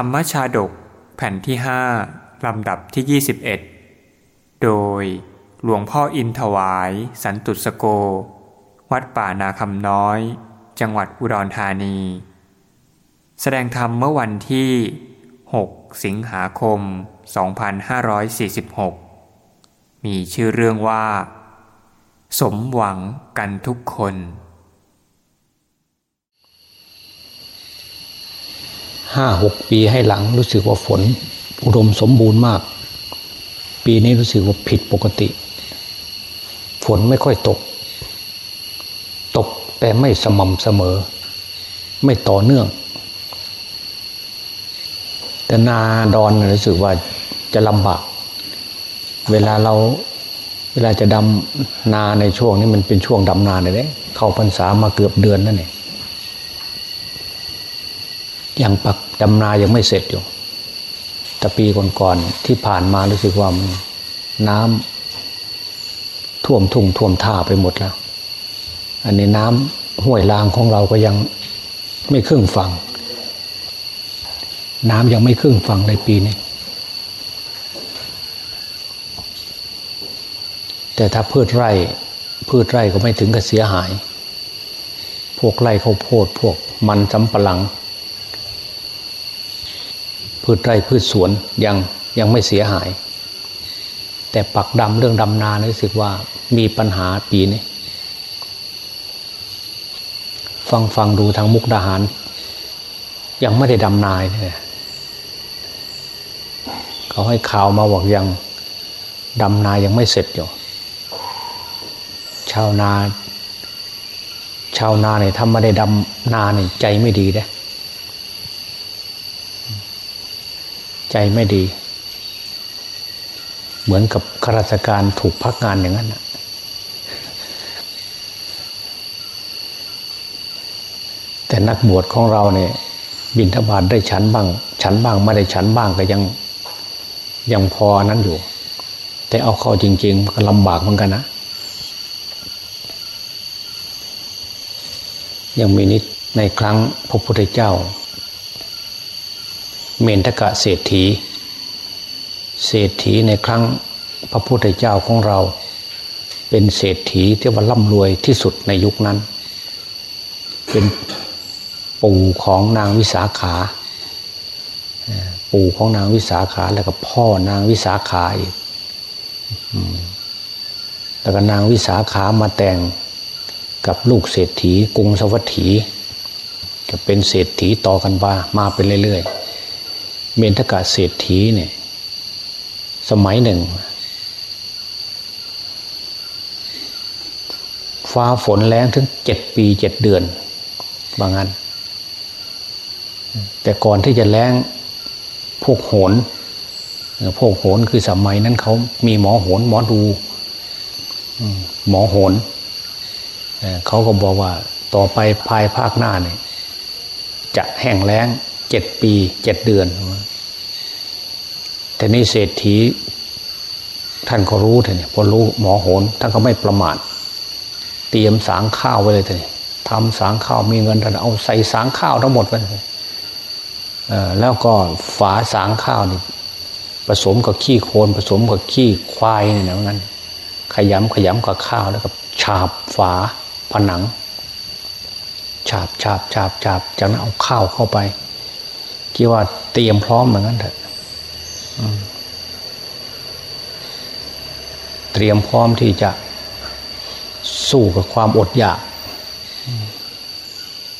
ธรรมชาดก แผ่นที่ห้าลำดับที่ 21 โดยหลวงพ่ออินถวาย สันตุสโก วัดป่านาคำน้อย จังหวัดอุดรธานี แสดงธรรมเมื่อวันที่ 6 สิงหาคม 2546 มีชื่อเรื่องว่า สมหวังกันทุกคน ห้าหกปีให้หลังรู้สึกว่าฝน อุดมสมบูรณ์มาก ปีนี้รู้สึกว่าผิดปกติ ฝนไม่ค่อยตก ตกแต่ไม่สม่ำเสมอ ไม่ต่อเนื่อง แต่นาดอนรู้สึกว่าจะลำบาก เวลาเราเวลาจะดำนาในช่วงนี้มันเป็นช่วงดำนาเลยเข้าพรรษามาเกือบเดือนนั่นเอง ยังปักดำนายังไม่เสร็จอยู่แต่ปีก่อนๆที่ผ่านมารู้สึกว่านน้ำท่วมทุ่งท่วมท่าไปหมดแล้ว อันนี้น้ำห้วยลางของเราก็ยังไม่ครึ่งฝั่งน้ำยังไม่ครึ่งฝั่งในปีนี้ แต่ถ้าพืชไร่พืชไร่ก็ไม่ถึงกับเสียหาย พวกไร่ข้าวโพดพวกมันสำปะหลัง พืชไร่พืชสวนยังยังไม่เสียหาย แต่ปักดำเรื่องดำนานรู้สึกว่ามีปัญหาปีนี้ฟังฟังดูทางมุกดาหาร ยังไม่ได้ดำนายเลยเขาให้ข่าวมาบอกยังดำนายังไม่เสร็จอยู่ ชาวนา ชาวนาเนี่ยถ้าไม่ได้ดำนาเนี่ยใจไม่ดีเด้ ใจไม่ดี เหมือนกับข้าราชการถูกพักงานอย่างนั้นแต่นักบวชของเราเนี่ย บินทบาทได้ฉันบ้างฉันบ้างไม่ได้ฉันบ้างก็ยังยังพอนั้นอยู่ แต่เอาเข้าจริงๆก็ลำบากเหมือนกันนะยังมีนิดในครั้งพระพุทธเจ้า เมนทกะเศรษฐี เศรษฐีในครั้งพระพุทธเจ้าของเรา เป็นเศรษฐีที่ว่าร่ำรวยที่สุดในยุคนั้น เป็นปู่ของนางวิสาขา ปู่ของนางวิสาขาแล้วก็พ่อนางวิสาขาอีกแล้วก็นางวิสาขามาแต่งกับลูกเศรษฐีกรุงสวัสถีก็เป็นเศรษฐีต่อกันมามาเป็นเรื่อยๆ เมนทกาเศรษฐีเนี่ย สมัยหนึ่ง ฟ้าฝนแรงถึงเจ็ดปีเจ็ดเดือนบางงั้นแต่ก่อนที่จะแรงพวกโหนพวกโหนคือสมัยนั้นเขามีหมอโหนหมอดูหมอโหนเขาก็บอกว่าต่อไปภายภาคหน้าเนี่ยจะแห้งแล้งเจ็ดปีเจ็ดเดือน แต่นี่เศรษฐีท่านก็รู้เถอะเนี่ยพอรู้หมอโหนท่านก็ไม่ประมาทเตรียมสางข้าวไว้เลยเถอะทำสางข้าวมีเงินท่านเอาใส่สางข้าวทั้งหมดไปเลยแล้วก็ฝาสางข้าวนี่ผสมกับขี้โคลนผสมกับขี้ควายเนี่ยนะงั้น ขยำขยำกับข้าวแล้วก็ฉาบฝาผนังฉาบฉาบฉาบฉาบจากนั้นเอาข้าวเข้าไปคิดว่าเตรียมพร้อมเหมือนกันเถอะ เตรียมพร้อมที่จะสู้กับความอดอยาก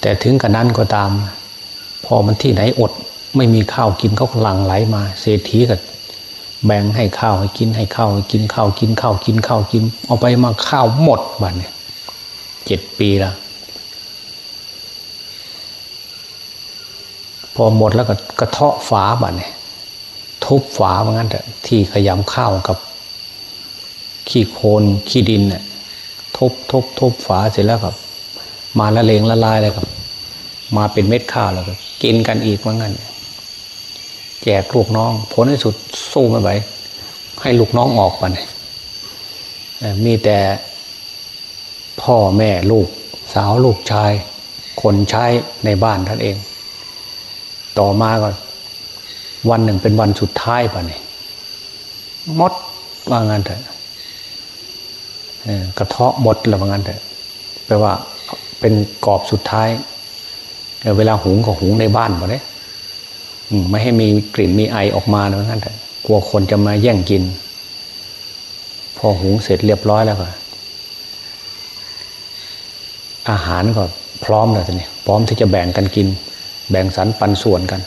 แต่ถึงกระนั้นก็ตาม พอมันที่ไหนอดไม่มีข้าวกินเขาหลั่งไหลมา เศรษฐีก็แบ่งให้ข้าวให้กินให้ข้าวให้กินข้าวกินข้าวกินข้าวกิน เอาไปมาข้าวหมดบัดเนี่ยเจ็ดปีล้วพอหมดแล้วก็กระเทาะฝาบ่เนี่ย ทุบฝาเหมือนกันเถอะที่ขยำข้าวกับ ขี้โคลนขี้ดินเนี่ยทุบทุบทุบฝาเสร็จแล้วครับ มาละเลงละลายเลยครับ มาเป็นเม็ดข้าวแล้วก็กินกันอีกเหมือนกันแจกลูกน้องผลในสุดสู้ไม่ไหวให้ลูกน้องออกไปเนี่ยมีแต่พ่อแม่ลูก สาวลูกชาย คนใช้ในบ้านท่านเอง ต่อมาก็ วันหนึ่งเป็นวันสุดท้ายป่ะเนี่ยมดว่างั้นเถอะกระเทาะหมดแล้วว่างั้นเถอะแปลว่าเป็นกรอบสุดท้ายเวลาหุงก็หุงในบ้านป่ะเนี่ยไม่ให้มีกลิ่นมีไอออกมาว่างั้นเถอะกลัวคนจะมาแย่งกิน พอหุงเสร็จเรียบร้อยแล้วก็อาหารก็พร้อมแล้วทีนี้พร้อมที่จะแบ่งกันกิน แบ่งสรรปันส่วนกัน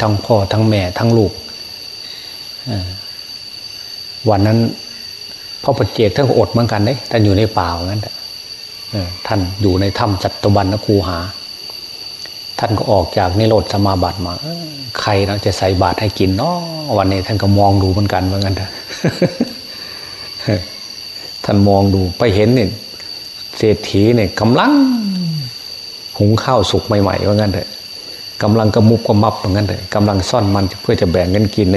ทั้งพ่อทั้งแม่ทั้งลูกวันนั้นพ่อปเจกท่านอดเหมือนกันเด้ท่านอยู่ในป่าเหมือนกันท่านอยู่ในถ้ำจัตบันนะครูหา ท่านก็ออกจากนิโรธสมาบัติมา ใครเราจะใส่บาตรให้กินเนาะวันนี้ท่านก็มองดูเหมือนกันเหมือนกันท่านมองดูไปเห็นเนี่ยเศรษฐีเนี่ยกำลังหุงข้าวสุกใหม่ๆว่างั้นเถอะ กำลังกระมุบกระมับว่างั้นเถอะกำลังซ่อนมันเพื่อจะแบ่งกันกินใน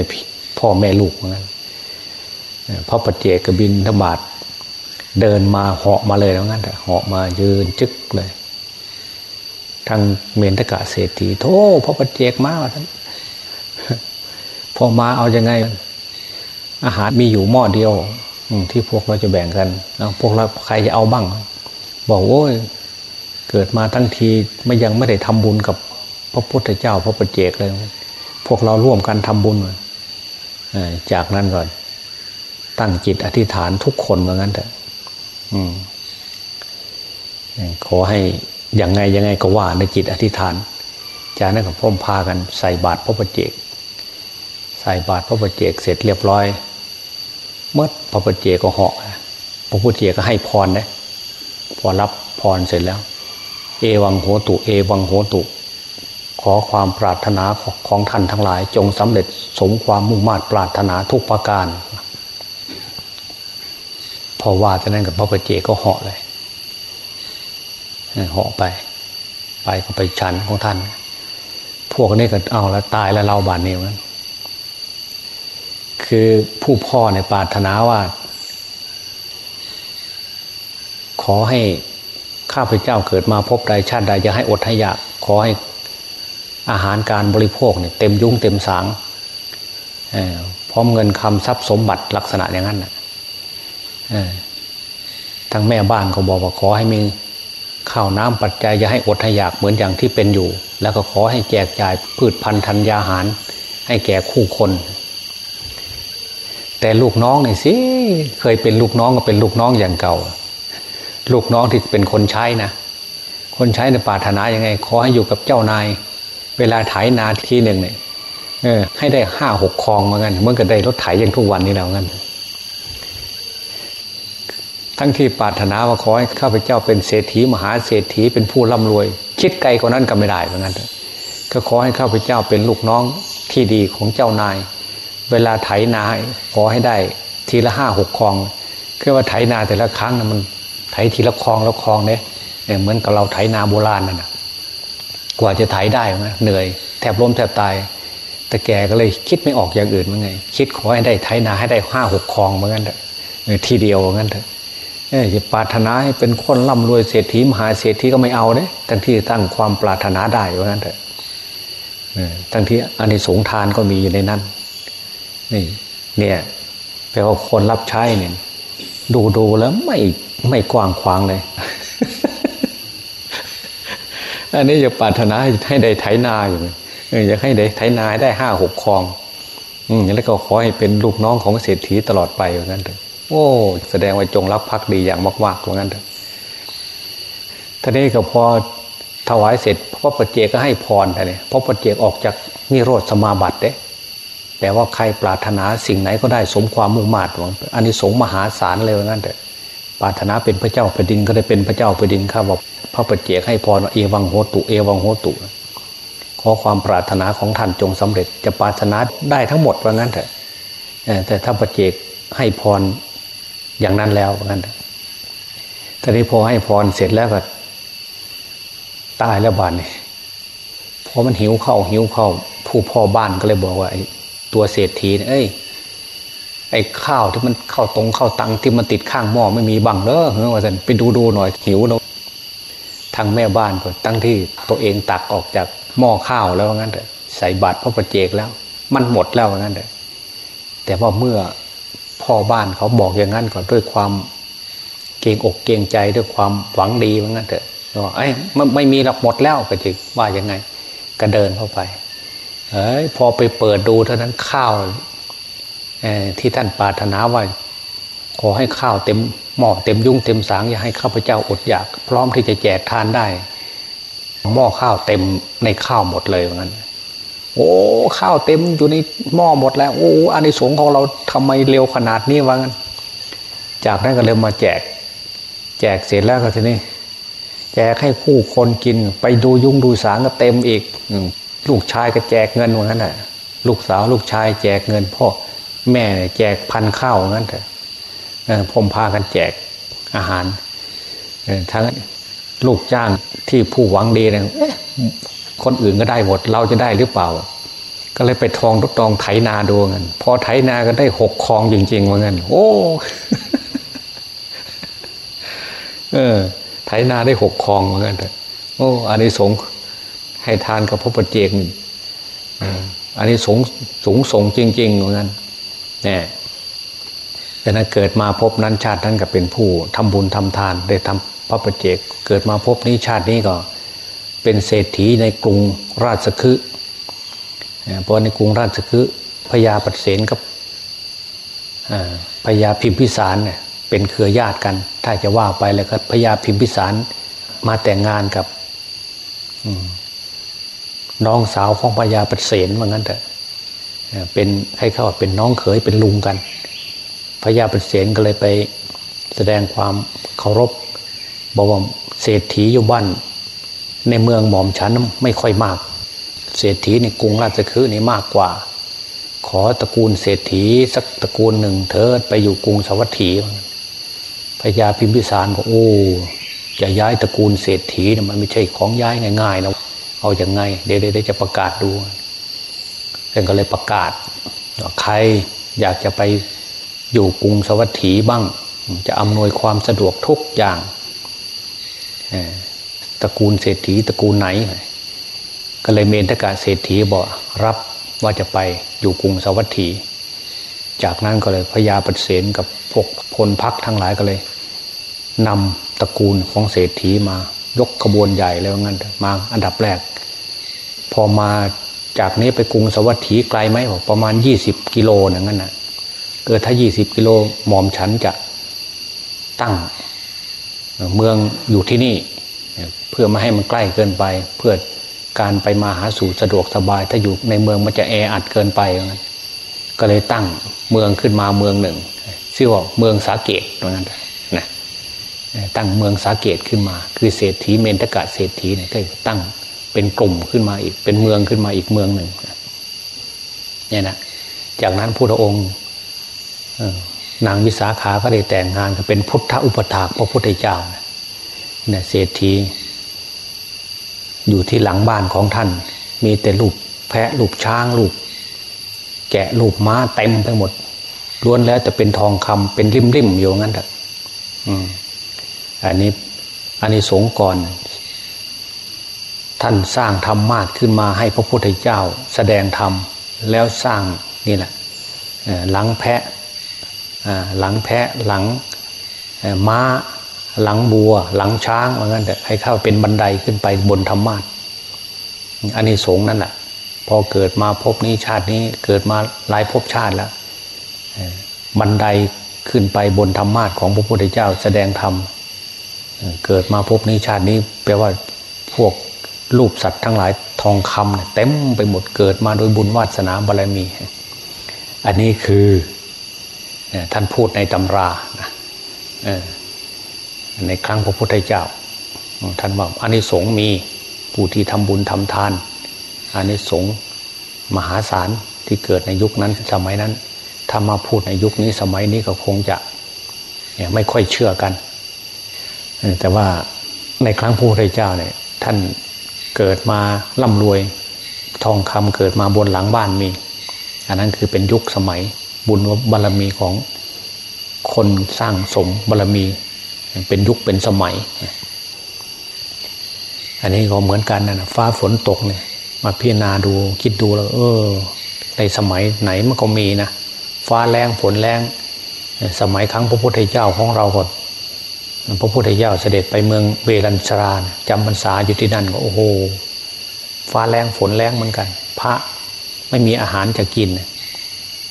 พ่อแม่ลูกว่างั้นพระปัจเจกบินธบาตเดินมาเหาะมาเลยว่างั้นเถอะเหาะมายืนจึกเลยทางเมนตกะเศรษฐีโธ่พระปัจเจกมาท่านพอมาเอาอยัางไง อาหารมีอยู่หม้อเดียวที่พวกเราจะแบ่งกันพวกเราใครจะเอาบ้าง บอกโอ้ยเกิดมาทั้งทีไม่ยังไม่ได้ทำบุญกับ พระพุทธเจ้าพระปเจกเลยพวกเราร่วมกันทำบุญจากนั้นก่อน ตั้งจิตอธิษฐานทุกคนเหมือนกันเถอะขอให้อย่างไงยังไงก็ว่าในจิตอธิษฐาน จากนั้นก็พร้อมพากันใส่บาตรพระปเจก ใส่บาตรพระปเจกเสร็จเรียบร้อยเมื่อพระปเจกก็เหาะพระพุทธเจ้าก็ให้พรนะพอรับพรเสร็จแล้ว เอวังโหตุ เอวังโหตุ ขอความปรารถนาของท่านทั้งหลาย จงสำเร็จสมความมุ่งมา่ปรารถนาทุกประการ พอว่าจากนั้นกับพระปเจก็เหาะเลยเหาะไป ไปก็ไปชันของท่าน พวกนี้ก็เอาแล้วตายแล้วเราบาดเนียวนั้นคือผู้พ่อในปรารถนาว่า ขอให้ข้าพเจ้าเกิดมาพบใดชาติใดจะให้อดให้ยากขอให้ อาหารการบริโภคเนี่ยเต็มยุ่งเต็มสางพร้อมเงินคำทรัพย์สมบัติลักษณะอย่างนั้นนะทั้งแม่บ้านก็บอกว่าขอให้มีข้าวน้ำปัจจัยจะให้อดให้อยากเหมือนอย่างที่เป็นอยู่ แล้วก็ขอให้แจกจ่ายพืชพันธุ์ธัญญาหาร ให้แก่คู่คน แต่ลูกน้องนี่สิเคยเป็นลูกน้องก็เป็นลูกน้องอย่างเก่า ลูกน้องที่เป็นคนใช้นะคนใช้ในป่าถนายังไง ขอให้อยู่กับเจ้านาย เวลาไถนาทีหนึ่งเนี่ยเออ ให้ได้ห้าหกคลองเหมือนกันเมื่อก็ได้รถไถยังทุกวันนี้แล้วงั้น ทั้งที่ปรารถนาว่าขอให้ข้าพเจ้าเป็นเศรษฐีมหาเศรษฐีเป็นผู้ร่ำรวย คิดไกลกว่านั้นก็ไม่ได้เหมือนกันก็ขอให้ข้าพเจ้าเป็นลูกน้องที่ดีของเจ้านาย เวลาไถนาขอให้ได้ทีละห้าหกคลองคือว่าไถนาแต่ละครั้งนะมันไถทีละคลองละคลองเนี่ยเหมือนกับเราไถนาโบราณนั่นนะ กว่าจะไถได้นะเหนื่อยแทบล้มแทบตาย แต่แกก็เลยคิดไม่ออกอย่างอื่นมั้งไง คิดขอให้ได้ไถนาให้ได้ห้าหกคลองเหมือนกันเถอะทีเดียวเหมือนกันเถอะจะปรารถนาให้เป็นคนร่ำรวยเศรษฐีมหาเศรษฐีก็ไม่เอาเนี่ยทั้งที่ตั้งความปรารถนาได้เหมือนกันเถอะทั้งที่อันนี้สงทานก็มีอยู่ในนั้นนี่เนี่ยแปลว่าคนรับใช้เนี่ยดูดูแล้วไม่ไม่กว้างขวางเลย อันนี้จะปรารถนาให้ได้ไถนาอยู่อยากให้ได้ไถนาได้ห้าหกคลองอืมแล้วก็ขอให้เป็นลูกน้องของเศรษฐีตลอดไปอย่างนั้นเถอะโอ้แสดงว่าจงรักภักดีอย่างมากๆอย่างนั้นเถอะท่านี้ก็พอถวายเสร็จพระปเจกก็ให้พรแต่เนี่ยพระปเจกออกจากนิโรธสมาบัติเด้แต่ว่าใครปรารถนาสิ่งไหนก็ได้สมความมุ่งมา่หวังอันนี้สงมหาศาลเลยว่างั้นเถอะ ปารถนาเป็นพระเจ้าแผ่นดินก็ได้เป็นพระเจ้าแผ่นดินข้าบอกพระปเจกให้พรเอวังโหตุ เอวังโหตุ ขอความปรารถนาของท่านจงสำเร็จ จะปรารถนาได้ทั้งหมดว่างั้นเถอะแต่ถ้าปเจกให้พรอย่างนั้นแล้วว่างั้นตอนนี้พอให้พรเสร็จแล้วก็ตายแล้วบานนี่พอมันหิวเข้าหิวเข้าผู้พ่อบ้านก็เลยบอกว่าตัวเศรษฐีเอ้ย ไอ้ข้าวที่มันเข้าตรงเข้าตังที่มันติดข้างหม้อไม่มีบังเด้อเฮ้ยว่าสันไปดูดูหน่อยหิวเนาะทางแม่บ้านก็ตั้งที่ตัวเองตักออกจากหม้อข้าวแล้วงั้นเถอะใส่บาตรพระประเจกแล้ว มันหมดแล้วงั้นเลยแต่ว่าเมื่อพ่อบ้านเขาบอกอย่างนั้นก่อนด้วยความเกรงอกเกรงใจด้วยความหวังดีว่างั้นเถอะว่าไอ้ไม่ไม่มีหลักหมดแล้วก็จะว่ายังไง ก็เดินเข้าไปเอ้ยพอไปเปิดดูเท่านั้นข้าว ที่ท่านปรารถนาว่าขอให้ข้าวเต็มหม้อเต็มยุ่งเต็มสางอย่าให้ข้าพเจ้าอดอยาก พร้อมที่จะแจกทานได้ หม้อข้าวเต็มในข้าวหมดเลยว่างั้นโอ้ข้าวเต็มอยู่ในหม้อหมดแล้วโอ้อานิสงส์ของเราทำไมเร็วขนาดนี้วะงั้นจากนั้นก็เลยมาแจก แจกเสร็จแล้วก็ทีนี้ แจกให้ผู้คนกิน ไปดูยุ่งดูสางก็เต็มอีกลูกชายก็แจกเงินว่างั้นแหละลูกสาวลูกชายแจกเงินพ่อ แม่แจกพันข้าวงั้นเถอะพมพากันแจกอาหารทั้งลูกจ้างที่ผู้หวังดีเนี่ยคนอื่นก็ได้หมด เราจะได้หรือเปล่า ก็เลยไปทองทดลองไถนาดูเงินพอไถนาก็ได้หกคลองจริงๆว่าเงินโอ้เออไถนาได้หกคลองว่าเงินโอ้อันนี้สงให้ทานกับพระปเจกอันนี้สงสูงส่งจริงๆว่าเงิน เนี่ยแต่นั้นเกิดมาพบนั้นชาตินั้นก็เป็นผู้ทำบุญทำทานได้ทำพระประเจก เกิดมาพบนี้ชาตินี้ก็ เป็นเศรษฐีในกรุงราชคฤห์เพราะในกรุงราชคฤห์พญาปเสนกับพญาพิมพิสารเนี่ยเป็นเครือญาติกัน ถ้าจะว่าไปแล้วก็พญาพิมพิสารมาแต่งงานกับน้องสาวของพญาปเสนว่างั้นเถอะ เป็นให้เขาเป็นน้องเขยเป็นลุงกันพญาปัเสนก็เลยไปแสดงความเคารพบอกว่าเศรษฐีอยู่บ้านในเมืองหม่อมฉันไม่ค่อยมาก เศรษฐีในกรุงราชคฤห์นี่มากกว่า ขอตระกูลเศรษฐีสักตระกูลหนึ่งเถิดไปอยู่กรุงสวัสดีพญาพิมพิสารบอกโอ้จะย้ายตระกูลเศรษฐีนะมันไม่ใช่ของย้ายง่ายๆนะเอาอย่างไง เดี๋ยวเดี๋ยวจะประกาศดู เพื่อนก็เลยประกาศใครอยากจะไปอยู่กรุงสวัสดีบ้าง จะอำนวยความสะดวกทุกอย่างตระกูลเศรษฐีตระกูลไหน ก็เลยเมนทกาเศรษฐีบอกรับว่าจะไปอยู่กรุงสวัสดีจากนั้นก็เลยพญาปเสนกับพวกพลพักทั้งหลายก็เลยนำตระกูลของเศรษฐีมายกขบวนใหญ่แล้วงั้นมาอันดับแรก พอมา จากนี้ไปกรุงสวัสดีไกลไหมบอกประมาณยี่สิบกิโลอย่างนั้นนะเกิดถ้ายี่สิบกิโลหมอมฉันจะตั้งเมืองอยู่ที่นี่ เพื่อไม่ให้มันใกล้เกินไป เพื่อการไปมาหาสู่สะดวกสบาย ถ้าอยู่ในเมืองมันจะแออัดเกินไปก็เลยตั้งเมืองขึ้นมาเมืองหนึ่งชื่อว่าเมืองสาเกตตรงนั้นนะตั้งเมืองสาเกตขึ้นมา คือเศรษฐีเมนทกะเศรษฐีเนี่ยก็ตั้ง เป็นกลุ่มขึ้นมาอีก เป็นเมืองขึ้นมาอีกเมืองหนึ่งเนี่ยนะจากนั้นพระองค์นางวิสาขาก็ได้แต่งงานกัเป็นพุทธอุปถากพระพุทธเจ้าเนี่ยเศรษฐีอยู่ที่หลังบ้านของท่าน มีแต่ลูกแพะลูกช้างลูกแกะลูกม้าเต็มไปหมดล้วนแล้วจะเป็นทองคำเป็นริมริมอยู่งั้นแหละอันนี้อันนี้สงก่อน ท่านสร้างธรรมมาทขึ้นมาให้พระพุทธเจ้าแสดงธรรมแล้วสร้างนี่แหละหลังแพะหลังแพะหลังม้าหลังบัว หลังช้างว่างั้นแต่ให้เข้าเป็นบันไดขึ้นไปบนธรรมาทอันนี้สงนั่นแหละพอเกิดมาพบนี้ชาตินี้เกิดมาหลายภพชาติแล้วบันไดขึ้นไปบนธรรมาทของพระพุทธเจ้าแสดงธรรมเกิดมาพบนี้ชาตินี้แปลว่าพวก รูปสัตว์ทั้งหลายทองคำเต็มไปหมดเกิดมาโดยบุญวาสนาบารมี อันนี้คือท่านพูดในตำราในครั้งพระพุทธเจ้า ท่านบอกอันนี้สงมีผู้ที่ทำบุญทำทานอันนี้สงมหาศาลที่เกิดในยุคนั้นสมัยนั้น ถ้ามาพูดในยุคนี้สมัยนี้ก็คงจะไม่ค่อยเชื่อกัน แต่ว่าในครั้งพระพุทธเจ้าเนี่ยท่าน เกิดมาร่ำรวย ทองคำเกิดมาบนหลังบ้านมี อันนั้นคือเป็นยุคสมัยบุญบารรมีของคนสร้างสมบารรมี เป็นยุคเป็นสมัย อันนี้ก็เหมือนกันนะฟ้าฝนตกเนี่ยมาพิจารณาดูคิดดูแล้ว เออ ในสมัยไหนมันก็มีนะฟ้าแรงฝนแรงสมัยครั้งพระพุทธเจ้าของเราก่อน พระพุทธเจ้าเสด็จไปเมืองเวรัญชราจำพรรษาอยู่ที่นั่นก็โอ้โหฟ้าแรงฝนแรงเหมือนกัน พระไม่มีอาหารจะกิน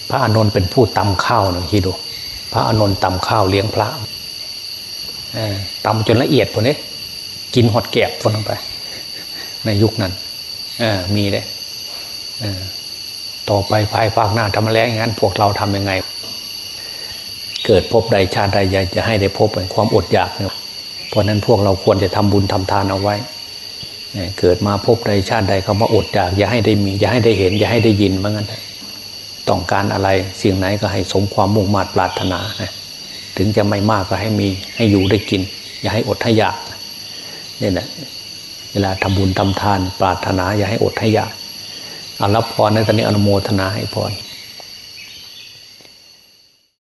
พระอานนท์เป็นผู้ตำข้าวนะคิดดูพระอานนท์ตำข้าวเลี้ยงพระตำจนละเอียดพวกนี้กินหอดแกบคนไป ในยุคนั้นมีเลยต่อไปภายภาคหน้าทำอะไรอย่างนั้น พวกเราทำยังไง เกิดพบใดชาติใดจะให้ได้พบความอดอยากเนี่ยเพราะนั้นพวกเราควรจะทำบุญทำทานเอาไว้ เกิดมาพบใดชาติใดเขามาอดอยาก อย่าให้ได้มี อย่าให้ได้เห็น อย่าให้ได้ยินว่างั้นต้องการอะไรสิ่งไหนก็ให้สมความมุ่งมา่ปรารถนานะถึงจะไม่มากก็ให้มีให้อยู่ได้กิน อย่าให้อดให้อยากนี่แหละเวลาทำบุญทำทาน ปรารถนา อย่าให้อดให้อยากเอารับพรในตอนนี้อนุโมทนาให้พร